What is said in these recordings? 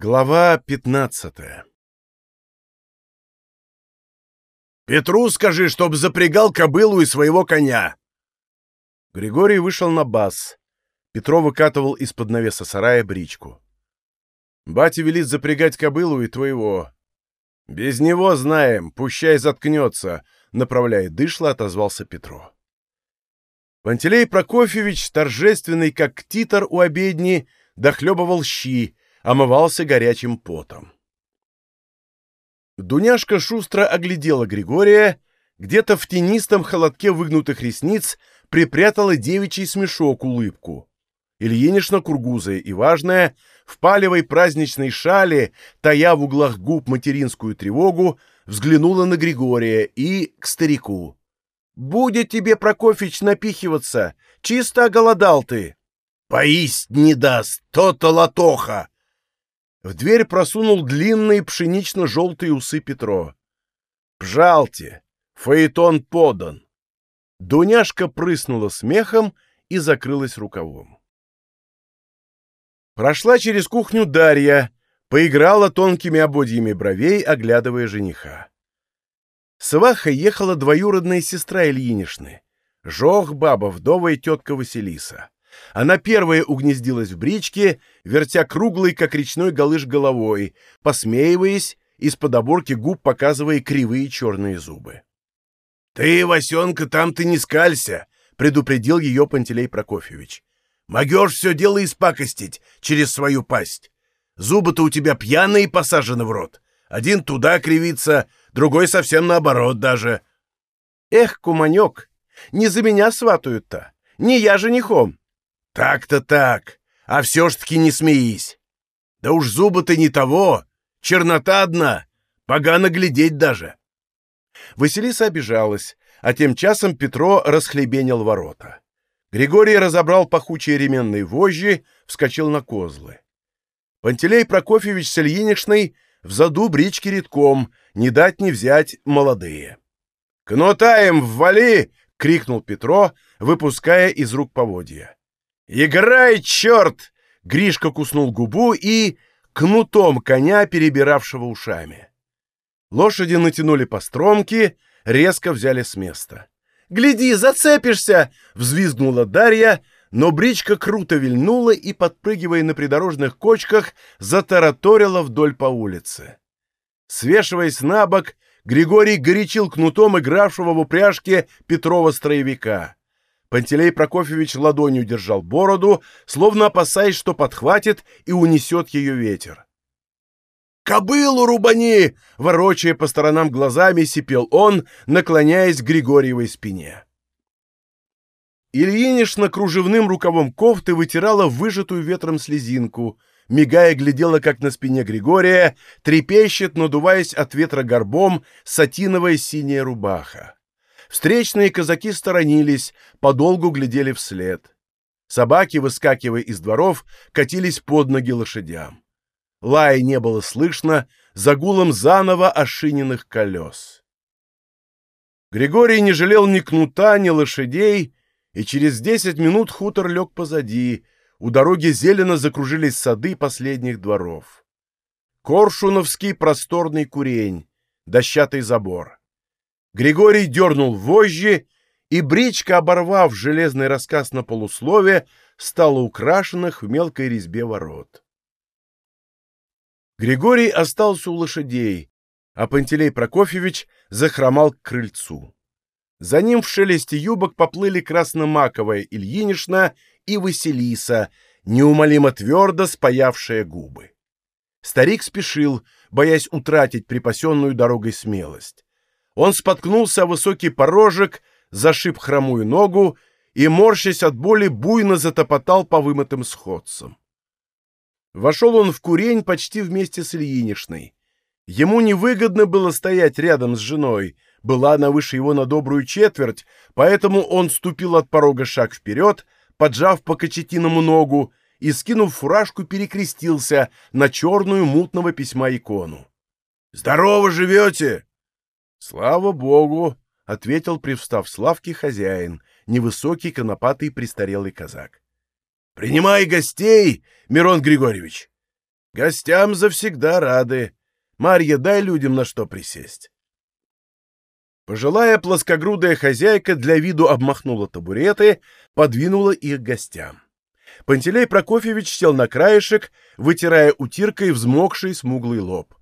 Глава пятнадцатая «Петру скажи, чтоб запрягал кобылу и своего коня!» Григорий вышел на бас. Петро выкатывал из-под навеса сарая бричку. «Батя велит запрягать кобылу и твоего. Без него знаем, пущай заткнется», — направляя дышло, отозвался Петро. Пантелей Прокофьевич, торжественный, как титр у обедни, дохлебывал щи, омывался горячим потом. Дуняшка шустро оглядела Григория, где-то в тенистом холодке выгнутых ресниц припрятала девичий смешок улыбку. Ильинишна кургузая и важная, в палевой праздничной шале, тая в углах губ материнскую тревогу, взглянула на Григория и к старику. «Будет тебе, Прокофьич, напихиваться! Чисто оголодал ты!» «Поесть не даст, то-то латоха!» В дверь просунул длинные пшенично-желтые усы Петро. «Пжалте! Фаэтон подан!» Дуняшка прыснула смехом и закрылась рукавом. Прошла через кухню Дарья, поиграла тонкими ободьями бровей, оглядывая жениха. Сваха ехала двоюродная сестра Ильинишны, жох баба, вдовая тетка Василиса. Она первая угнездилась в бричке, вертя круглый, как речной галыш, головой, посмеиваясь, из-под оборки губ показывая кривые черные зубы. — Ты, Васенка, там ты не скалься! — предупредил ее Пантелей Прокофьевич. — Могешь все дело испакостить через свою пасть. Зубы-то у тебя пьяные посажены в рот. Один туда кривится, другой совсем наоборот даже. — Эх, куманек, не за меня сватают-то, не я женихом. Так-то так, а все ж таки не смеись. Да уж зубы-то не того, чернота одна, погано глядеть даже. Василиса обижалась, а тем часом Петро расхлебенил ворота. Григорий разобрал пахучие ременные вожжи, вскочил на козлы. Пантелей Прокофьевич с Ильиничной в заду брички редком, не дать не взять молодые. «Кнутаем, ввали!» — крикнул Петро, выпуская из рук поводья. «Играй, черт!» Гришка куснул губу и... кнутом коня, перебиравшего ушами. Лошади натянули по стромке, резко взяли с места. «Гляди, зацепишься!» — взвизгнула Дарья, но бричка круто вильнула и, подпрыгивая на придорожных кочках, затараторила вдоль по улице. Свешиваясь на бок, Григорий горячил кнутом игравшего в упряжке Петрова строевика. Пантелей Прокофьевич ладонью держал бороду, словно опасаясь, что подхватит и унесет ее ветер. «Кобылу рубани!» — ворочая по сторонам глазами, сипел он, наклоняясь к Григорьевой спине. Ильинишна кружевным рукавом кофты вытирала выжатую ветром слезинку, мигая глядела, как на спине Григория трепещет, надуваясь от ветра горбом, сатиновая синяя рубаха. Встречные казаки сторонились, подолгу глядели вслед. Собаки, выскакивая из дворов, катились под ноги лошадям. Лая не было слышно за гулом заново ошиненных колес. Григорий не жалел ни кнута, ни лошадей, и через десять минут хутор лег позади, у дороги зелено закружились сады последних дворов. Коршуновский просторный курень, дощатый забор. Григорий дернул вожжи, и бричка, оборвав железный рассказ на полуслове, стала украшенных в мелкой резьбе ворот. Григорий остался у лошадей, а Пантелей Прокофьевич захромал к крыльцу. За ним в шелесте юбок поплыли красномаковая Ильинишна и Василиса, неумолимо твердо спаявшая губы. Старик спешил, боясь утратить припасенную дорогой смелость. Он споткнулся о высокий порожек, зашиб хромую ногу и, морщась от боли, буйно затопотал по вымытым сходцам. Вошел он в курень почти вместе с Ильинишной. Ему невыгодно было стоять рядом с женой, была она выше его на добрую четверть, поэтому он ступил от порога шаг вперед, поджав по кочетиному ногу, и, скинув фуражку, перекрестился на черную мутного письма икону. «Здорово живете!» «Слава богу!» — ответил, привстав с лавки хозяин, невысокий, конопатый, престарелый казак. «Принимай гостей, Мирон Григорьевич!» Гостям завсегда рады. Марья, дай людям на что присесть. Пожилая плоскогрудая хозяйка для виду обмахнула табуреты, подвинула их гостям. Пантелей Прокофьевич сел на краешек, вытирая утиркой взмокший смуглый лоб.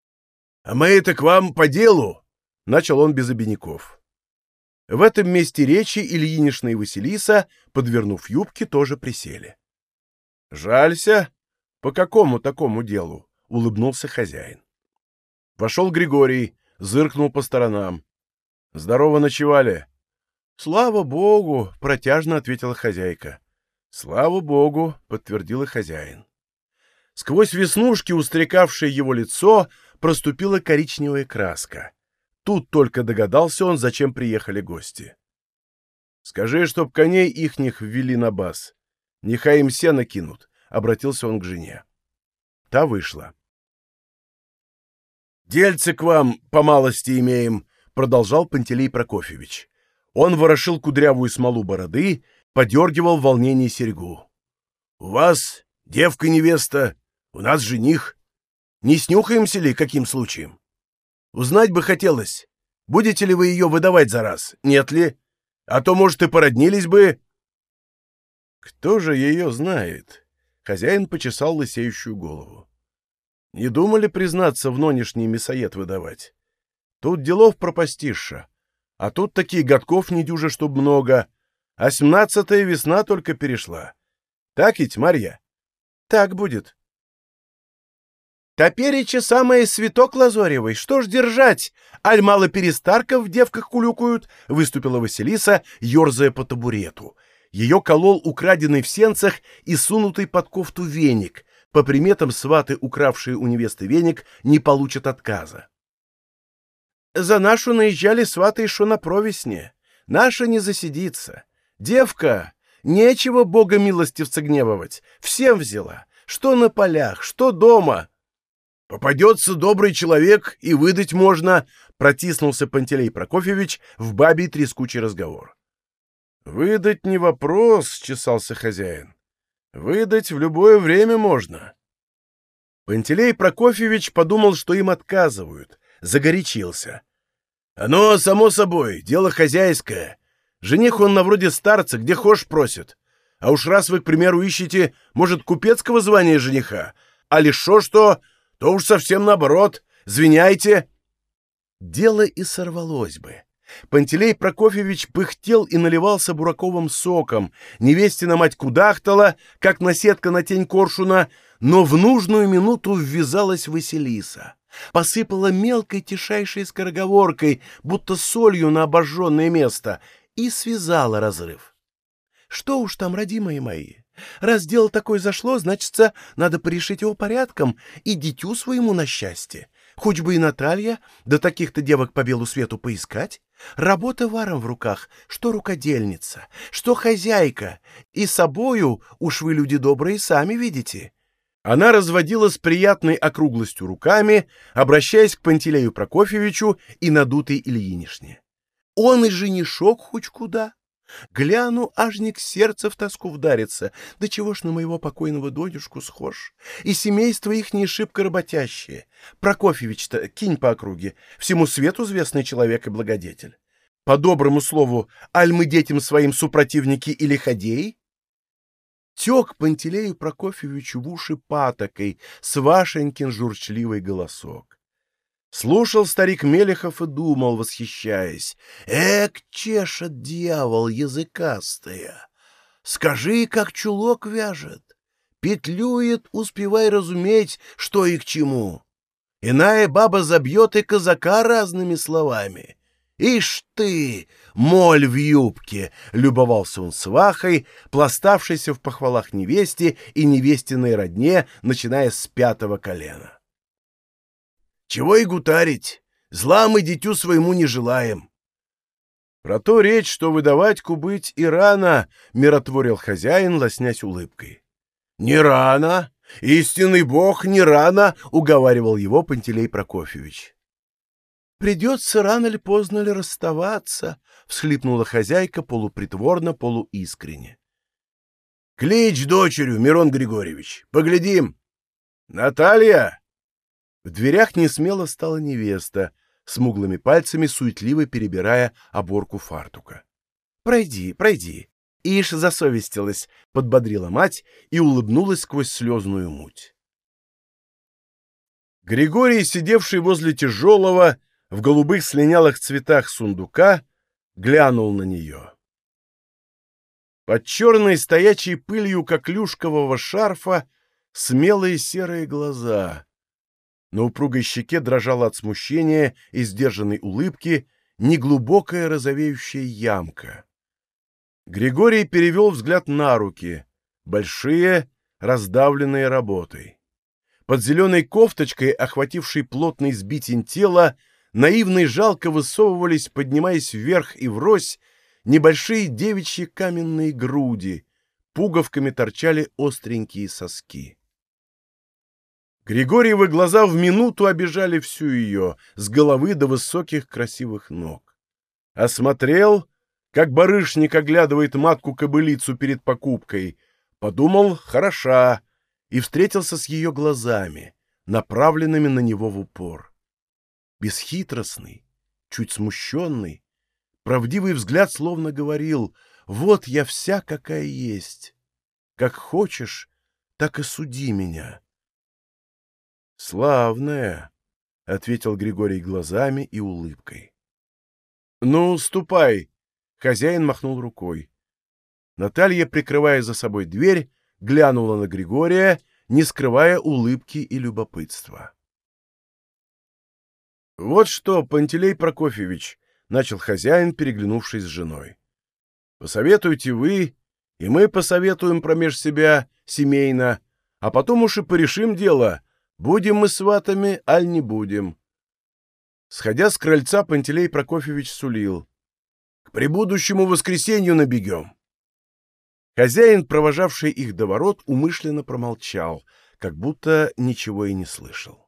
— А мы это к вам по делу? — начал он без обиняков. В этом месте речи Ильинишна и Василиса, подвернув юбки, тоже присели. — Жалься? По какому такому делу? — улыбнулся хозяин. Вошел Григорий, зыркнул по сторонам. — Здорово ночевали. — Слава богу! — протяжно ответила хозяйка. — Слава богу! — подтвердил и хозяин. Сквозь веснушки, устрекавшее его лицо, проступила коричневая краска. Тут только догадался он, зачем приехали гости. «Скажи, чтоб коней ихних ввели на бас. Нехай им сено кинут», — обратился он к жене. Та вышла. «Дельце к вам по малости имеем», — продолжал Пантелей Прокофьевич. Он ворошил кудрявую смолу бороды, подергивал в волнении серьгу. «У вас девка-невеста, у нас жених. Не снюхаемся ли каким случаем?» Узнать бы хотелось, будете ли вы ее выдавать за раз, нет ли? А то, может, и породнились бы...» «Кто же ее знает?» Хозяин почесал лысеющую голову. «Не думали признаться в нонешний мясоед выдавать? Тут делов пропастишься, а тут такие годков не дюже, чтоб много, а семнадцатая весна только перешла. Так ведь, Марья?» «Так будет», Топереча самое святок Лазоревой, что ж держать? Аль мало перестарков в девках кулюкают, выступила Василиса, ерзая по табурету. Ее колол украденный в сенцах и сунутый под кофту веник. По приметам сваты, укравшие у невесты веник, не получат отказа. За нашу наезжали сваты еще на провесне. Наша не засидится. Девка, нечего бога милостивца гневывать. Всем взяла. Что на полях, что дома. «Попадется добрый человек, и выдать можно», — протиснулся Пантелей Прокофьевич в бабий трескучий разговор. «Выдать не вопрос», — чесался хозяин. «Выдать в любое время можно». Пантелей Прокофьевич подумал, что им отказывают, загорячился. «Оно, само собой, дело хозяйское. Жених он на вроде старца, где хошь просит. А уж раз вы, к примеру, ищете, может, купецкого звания жениха, а лишь шо что то уж совсем наоборот. Звиняйте!» Дело и сорвалось бы. Пантелей Прокофьевич пыхтел и наливался бураковым соком, невестина мать кудахтала, как наседка на тень коршуна, но в нужную минуту ввязалась Василиса. Посыпала мелкой тишайшей скороговоркой, будто солью на обожженное место, и связала разрыв. Что уж там, родимые мои, Раз дело такое зашло, значится, надо порешить его порядком и дитю своему на счастье. Хоть бы и Наталья, да таких-то девок по белу свету поискать. Работа варом в руках, что рукодельница, что хозяйка, и собою, уж вы люди добрые, сами видите. Она разводила с приятной округлостью руками, обращаясь к Пантелею Прокофьевичу и надутой Ильинишне. Он и женишок хоть куда. Гляну, ажник сердце в тоску вдарится. Да чего ж на моего покойного додюшку схож? И семейство их не шибко работящее. Прокофьевич-то кинь по округе. Всему свету известный человек и благодетель. По доброму слову, аль мы детям своим супротивники или ходей? Тек Пантелею Прокофьевичу в уши патокой с вашенькин журчливый голосок. Слушал старик Мелехов и думал, восхищаясь. «Эк, чешет дьявол языкастая! Скажи, как чулок вяжет! Петлюет, успевай разуметь, что и к чему! Иная баба забьет и казака разными словами!» «Ишь ты, моль в юбке!» — любовался он свахой, пластавшейся в похвалах невесте и невестиной родне, начиная с пятого колена. Чего и гутарить, зла мы дитю своему не желаем. Про то речь, что выдавать кубыть и рано, миротворил хозяин, лоснясь улыбкой. Не рано, истинный бог не рано, уговаривал его Пантелей Прокофьевич. Придется рано ли поздно ли расставаться, всхлипнула хозяйка полупритворно, полуискренне. Клич дочерю, Мирон Григорьевич, поглядим. «Наталья!» В дверях несмело стала невеста, смуглыми пальцами суетливо перебирая оборку фартука. «Пройди, пройди!» Ишь засовестилась, подбодрила мать и улыбнулась сквозь слезную муть. Григорий, сидевший возле тяжелого, в голубых слинялых цветах сундука, глянул на нее. Под черной стоячей пылью коклюшкового шарфа смелые серые глаза. На упругой щеке дрожала от смущения и сдержанной улыбки неглубокая розовеющая ямка. Григорий перевел взгляд на руки, большие, раздавленные работой. Под зеленой кофточкой, охватившей плотный сбитень тела, наивно и жалко высовывались, поднимаясь вверх и врозь, небольшие девичьи каменные груди, пуговками торчали остренькие соски. Григорьевы глаза в минуту обижали всю ее, с головы до высоких красивых ног. Осмотрел, как барышник оглядывает матку-кобылицу перед покупкой, подумал «хороша» и встретился с ее глазами, направленными на него в упор. Бесхитростный, чуть смущенный, правдивый взгляд словно говорил «Вот я вся, какая есть. Как хочешь, так и суди меня». «Славная», — ответил Григорий глазами и улыбкой. «Ну, ступай!» — хозяин махнул рукой. Наталья, прикрывая за собой дверь, глянула на Григория, не скрывая улыбки и любопытства. «Вот что, Пантелей Прокофьевич», — начал хозяин, переглянувшись с женой. «Посоветуйте вы, и мы посоветуем промеж себя семейно, а потом уж и порешим дело, Будем мы сватами, аль не будем. Сходя с крыльца, Пантелей Прокофьевич сулил. К прибудущему воскресенью набегем. Хозяин, провожавший их до ворот, умышленно промолчал, как будто ничего и не слышал.